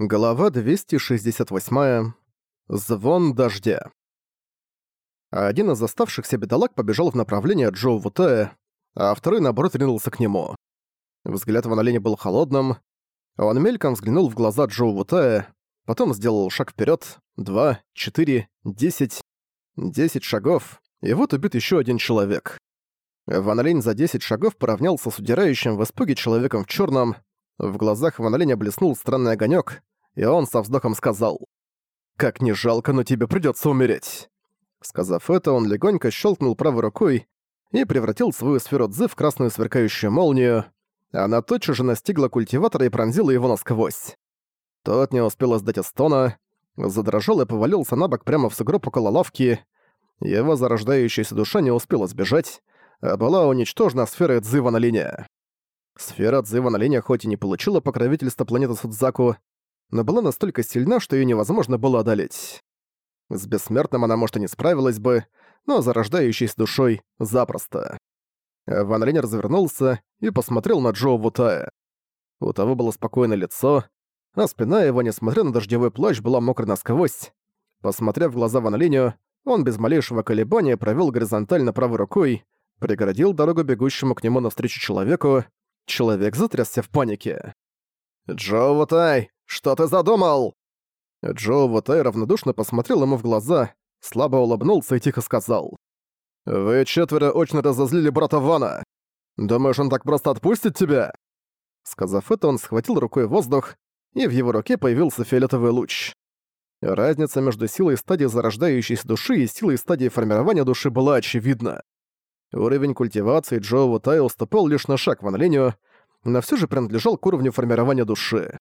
Глава 268. Звон дождя. Один из оставшихся бедолаг побежал в направлении Джоу Вутая, а второй, наоборот, ринулся к нему. Взгляд Ван Лени был холодным. Он мельком взглянул в глаза Джоу Вутая, потом сделал шаг вперед, два, четыре, десять, десять шагов, и вот убит еще один человек. Ван Лень за десять шагов поравнялся с удирающим в испуге человеком в черном, в глазах Ван блеснул странный огонек, и он со вздохом сказал «Как не жалко, но тебе придется умереть». Сказав это, он легонько щелкнул правой рукой и превратил свою сферу Цзы в красную сверкающую молнию. Она тотчас же настигла культиватора и пронзила его насквозь. Тот не успел издать стона, задрожал и повалился на бок прямо в сугроб около лавки. Его зарождающаяся душа не успела сбежать, а была уничтожена сферой на линии. Сфера Дзыва на линии хоть и не получила покровительства планеты Судзаку, но была настолько сильна, что ее невозможно было одолеть. С бессмертным она, может, и не справилась бы, но зарождающейся душой — запросто. Ван Линь развернулся и посмотрел на Джоу Вутая. У того было спокойное лицо, а спина его, несмотря на дождевой плащ, была мокрой насквозь. Посмотрев в глаза Ван Линю, он без малейшего колебания провел горизонтально правой рукой, преградил дорогу бегущему к нему навстречу человеку Человек затрясся в панике. «Джоу Вутай, что ты задумал?» Джоу Вутай равнодушно посмотрел ему в глаза, слабо улыбнулся и тихо сказал. «Вы четверо очень разозлили брата Вана. Думаешь, он так просто отпустит тебя?» Сказав это, он схватил рукой воздух, и в его руке появился фиолетовый луч. Разница между силой стадии зарождающейся души и силой стадии формирования души была очевидна. Уровень культивации Джоу Вутай уступал лишь на шаг Ван Линю, но все же принадлежал к уровню формирования души.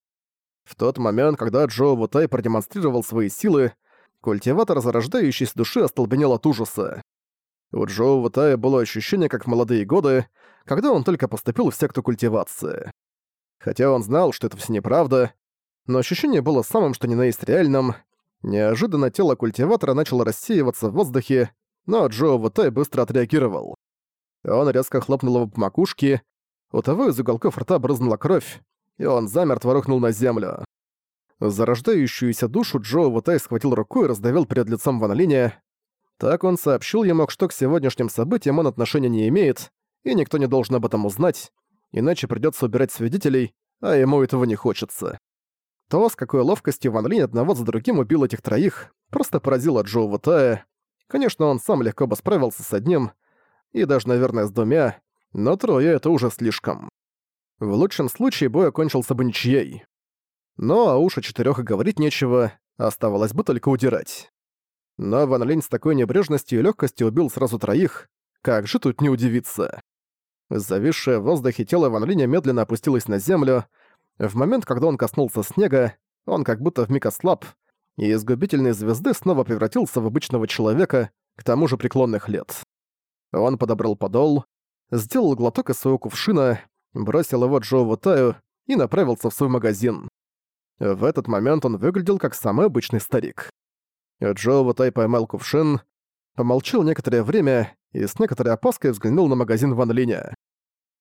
В тот момент, когда Джоу Вутай продемонстрировал свои силы, культиватор зарождающейся души остолбенел от ужаса. У Джоу Вутая было ощущение, как в молодые годы, когда он только поступил в секту культивации. Хотя он знал, что это все неправда, но ощущение было самым что ни на есть реальным. Неожиданно тело культиватора начало рассеиваться в воздухе, но Джо Вутай быстро отреагировал. Он резко хлопнул его по макушке, у того из уголков рта брызнула кровь, и он замертво рухнул на землю. Зарождающуюся душу Джо Вутай схватил рукой и раздавил перед лицом Ван Линя. Так он сообщил ему, что к сегодняшним событиям он отношения не имеет, и никто не должен об этом узнать, иначе придется убирать свидетелей, а ему этого не хочется. То, с какой ловкостью Ван Линь одного за другим убил этих троих, просто поразило Джо Вутая. Конечно, он сам легко бы справился с одним, и даже, наверное, с двумя, но трое — это уже слишком. В лучшем случае бой окончился бы ничьей. Но а уж о четырёх и говорить нечего, оставалось бы только удирать. Но Ван Линь с такой небрежностью и легкостью убил сразу троих, как же тут не удивиться. Зависшее в воздухе тело Ван Линя медленно опустилось на землю. В момент, когда он коснулся снега, он как будто вмиг ослаб, и из губительной звезды снова превратился в обычного человека, к тому же преклонных лет. Он подобрал подол, сделал глоток из своего кувшина, бросил его Джоу Вутаю и направился в свой магазин. В этот момент он выглядел как самый обычный старик. Джоу Вутай поймал кувшин, помолчал некоторое время и с некоторой опаской взглянул на магазин Ван Линя.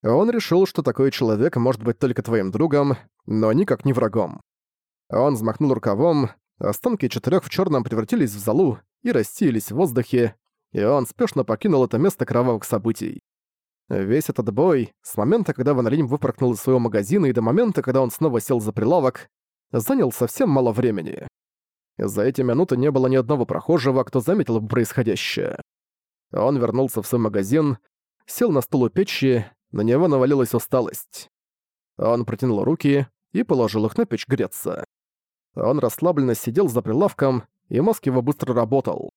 Он решил, что такой человек может быть только твоим другом, но никак не врагом. Он взмахнул рукавом, останки четырех в черном превратились в залу и рассеялись в воздухе, и он спешно покинул это место кровавых событий. Весь этот бой, с момента, когда Ван Линь выпорхнул из своего магазина и до момента, когда он снова сел за прилавок, занял совсем мало времени. За эти минуты не было ни одного прохожего, кто заметил бы происходящее. Он вернулся в свой магазин, сел на стул у печи, на него навалилась усталость. Он протянул руки и положил их на печь греться. Он расслабленно сидел за прилавком, и мозг его быстро работал.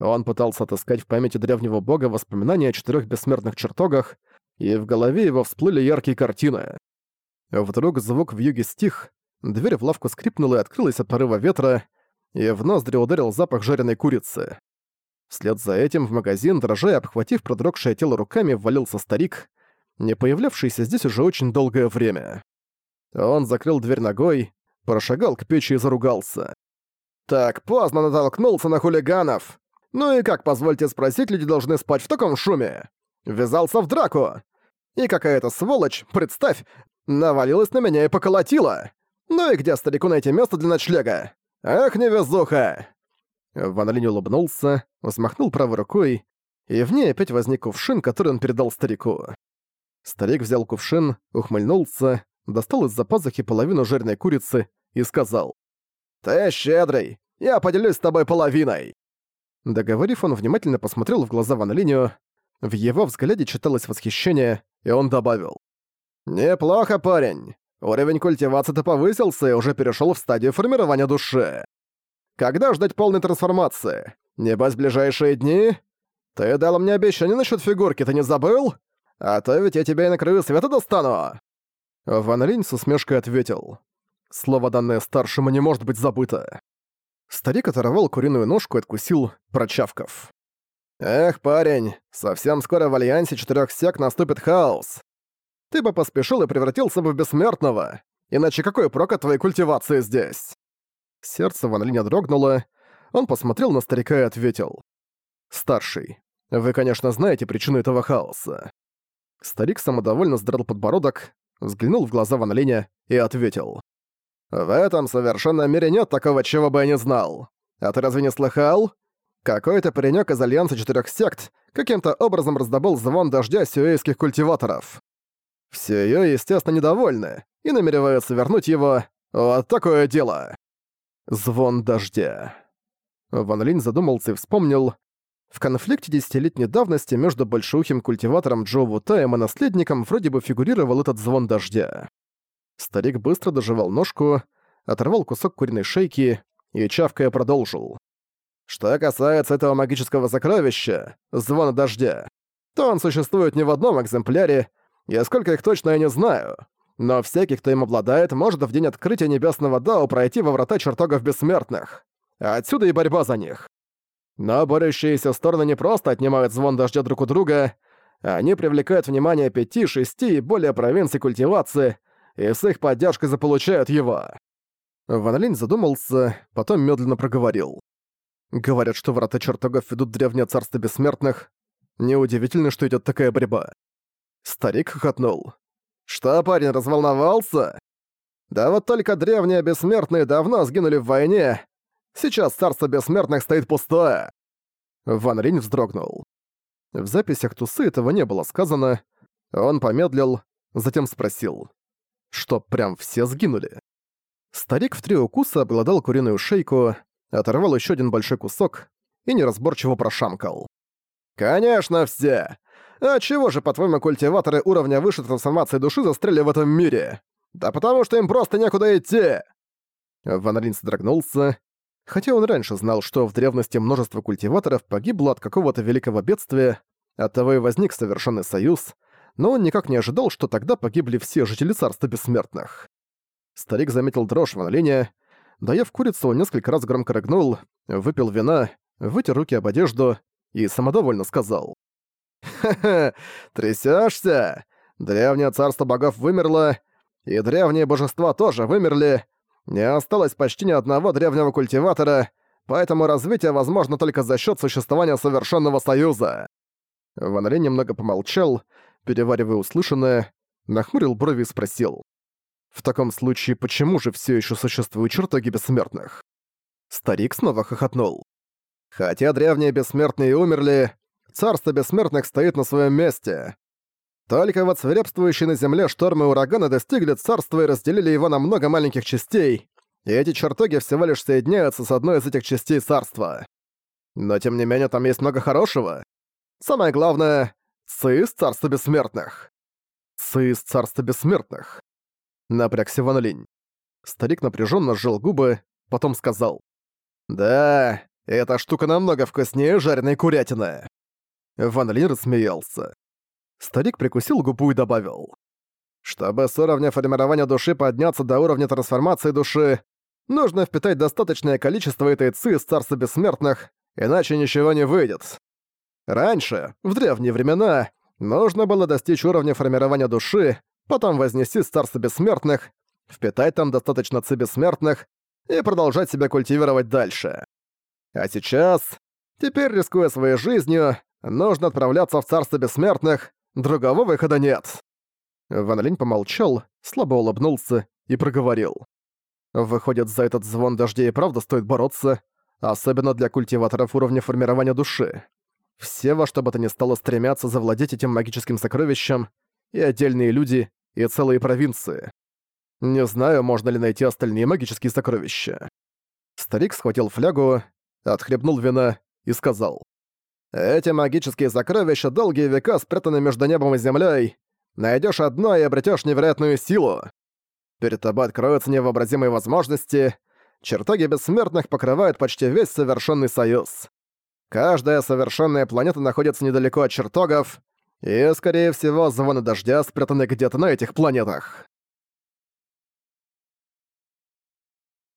Он пытался отыскать в памяти древнего бога воспоминания о четырех бессмертных чертогах, и в голове его всплыли яркие картины. Вдруг звук в юге стих, дверь в лавку скрипнула и открылась от порыва ветра, и в ноздри ударил запах жареной курицы. Вслед за этим в магазин, дрожа и обхватив продрогшее тело руками, ввалился старик, не появлявшийся здесь уже очень долгое время. Он закрыл дверь ногой, прошагал к печи и заругался. «Так поздно натолкнулся на хулиганов! Ну и как, позвольте спросить, люди должны спать в таком шуме? Ввязался в драку. И какая-то сволочь, представь, навалилась на меня и поколотила. Ну и где старику найти место для ночлега? Эх, невезуха!» Ван Линь улыбнулся, взмахнул правой рукой, и в ней опять возник кувшин, который он передал старику. Старик взял кувшин, ухмыльнулся, достал из-за пазухи половину жареной курицы и сказал. «Ты щедрый! Я поделюсь с тобой половиной!» Договорив, он внимательно посмотрел в глаза Ван Линю. В его взгляде читалось восхищение, и он добавил. «Неплохо, парень. Уровень культивации-то повысился и уже перешел в стадию формирования души. Когда ждать полной трансформации? Небось, ближайшие дни? Ты дал мне обещание насчет фигурки, ты не забыл? А то ведь я тебя и на краю света достану!» Ван Линь с усмешкой ответил. «Слово, данное старшему, не может быть забыто». Старик оторвал куриную ножку и откусил, прочавков. «Эх, парень, совсем скоро в Альянсе четырех сек наступит хаос. Ты бы поспешил и превратился бы в бессмертного. Иначе какой прок от твоей культивации здесь?» Сердце Ван Линя дрогнуло. Он посмотрел на старика и ответил. «Старший, вы, конечно, знаете причину этого хаоса». Старик самодовольно сдрал подбородок, взглянул в глаза Ван Линя и ответил. «В этом совершенном мире нет такого, чего бы я не знал. А ты разве не слыхал? Какой-то паренёк из Альянса Четырёх Сект каким-то образом раздобыл звон дождя сюэйских культиваторов. Все её, естественно, недовольны и намереваются вернуть его. Вот такое дело. Звон дождя. Ван Линь задумался и вспомнил. В конфликте десятилетней давности между большеухим культиватором Джо Вутаем и наследником вроде бы фигурировал этот звон дождя. Старик быстро доживал ножку, оторвал кусок куриной шейки и, чавкая, продолжил. Что касается этого магического сокровища, звона дождя, то он существует не в одном экземпляре, и сколько их точно я не знаю. Но всякий, кто им обладает, может в день открытия Небесного Дао пройти во врата чертогов бессмертных. Отсюда и борьба за них. Но борющиеся стороны не просто отнимают звон дождя друг у друга, они привлекают внимание пяти, шести и более провинций культивации, и с их поддержкой заполучают его. Ван Линь задумался, потом медленно проговорил. Говорят, что врата чертогов ведут древнее царство бессмертных. Неудивительно, что идет такая борьба. Старик хохотнул. «Что, парень, разволновался? Да вот только древние бессмертные давно сгинули в войне. Сейчас царство бессмертных стоит пустое». Ван Ринь вздрогнул. В записях Тусы этого не было сказано. Он помедлил, затем спросил. Что, прям все сгинули? Старик в три укуса обладал куриную шейку, оторвал еще один большой кусок и неразборчиво прошамкал. «Конечно все! А чего же, по-твоему, культиваторы уровня выше трансформации души застряли в этом мире? Да потому что им просто некуда идти!» Ван Линь содрогнулся. Хотя он раньше знал, что в древности множество культиваторов погибло от какого-то великого бедствия, оттого и возник совершенный союз, но он никак не ожидал, что тогда погибли все жители Царства Бессмертных. Старик заметил дрожь Ван Линя. Доев курицу, он несколько раз громко рыгнул, выпил вина, вытер руки об одежду и самодовольно сказал. «Ха-ха, трясёшься? Древнее царство богов вымерло, и древние божества тоже вымерли. Не осталось почти ни одного древнего культиватора, поэтому развитие возможно только за счет существования совершенного союза». Ван немного помолчал, переваривая услышанное, нахмурил брови и спросил. «В таком случае, почему же все еще существуют чертоги бессмертных?» Старик снова хохотнул. «Хотя древние бессмертные умерли, царство бессмертных стоит на своем месте. Только вот свирепствующие на земле штормы и ураганы достигли царства и разделили его на много маленьких частей, и эти чертоги всего лишь соединяются с одной из этих частей царства. Но тем не менее там есть много хорошего. Самое главное — Цис Царства Бессмертных. Цис Царства Бессмертных. Напрягся Ван Линь. Старик напряженно сжал губы, потом сказал. «Да, эта штука намного вкуснее жареной курятины». Ван Линь рассмеялся. Старик прикусил губу и добавил. «Чтобы с уровня формирования души подняться до уровня трансформации души, нужно впитать достаточное количество этой ци из Царства Бессмертных, иначе ничего не выйдет. Раньше, в древние времена, нужно было достичь уровня формирования души, потом вознести Царство Бессмертных, впитать там достаточно ци бессмертных и продолжать себя культивировать дальше. А сейчас, теперь рискуя своей жизнью, нужно отправляться в Царство Бессмертных, другого выхода нет. Ван Линь помолчал, слабо улыбнулся и проговорил. Выходит, за этот звон дождей и правда стоит бороться, особенно для культиваторов уровня формирования души. Все во что бы то ни стало стремятся завладеть этим магическим сокровищем, и отдельные люди, и целые провинции. Не знаю, можно ли найти остальные магические сокровища. Старик схватил флягу, отхлебнул вина и сказал. «Эти магические сокровища долгие века спрятаны между небом и землей. Найдешь одно и обретешь невероятную силу. Перед тобой откроются невообразимые возможности. Чертоги бессмертных покрывают почти весь совершенный союз. Каждая совершенная планета находится недалеко от чертогов, и, скорее всего, звоны дождя спрятаны где-то на этих планетах.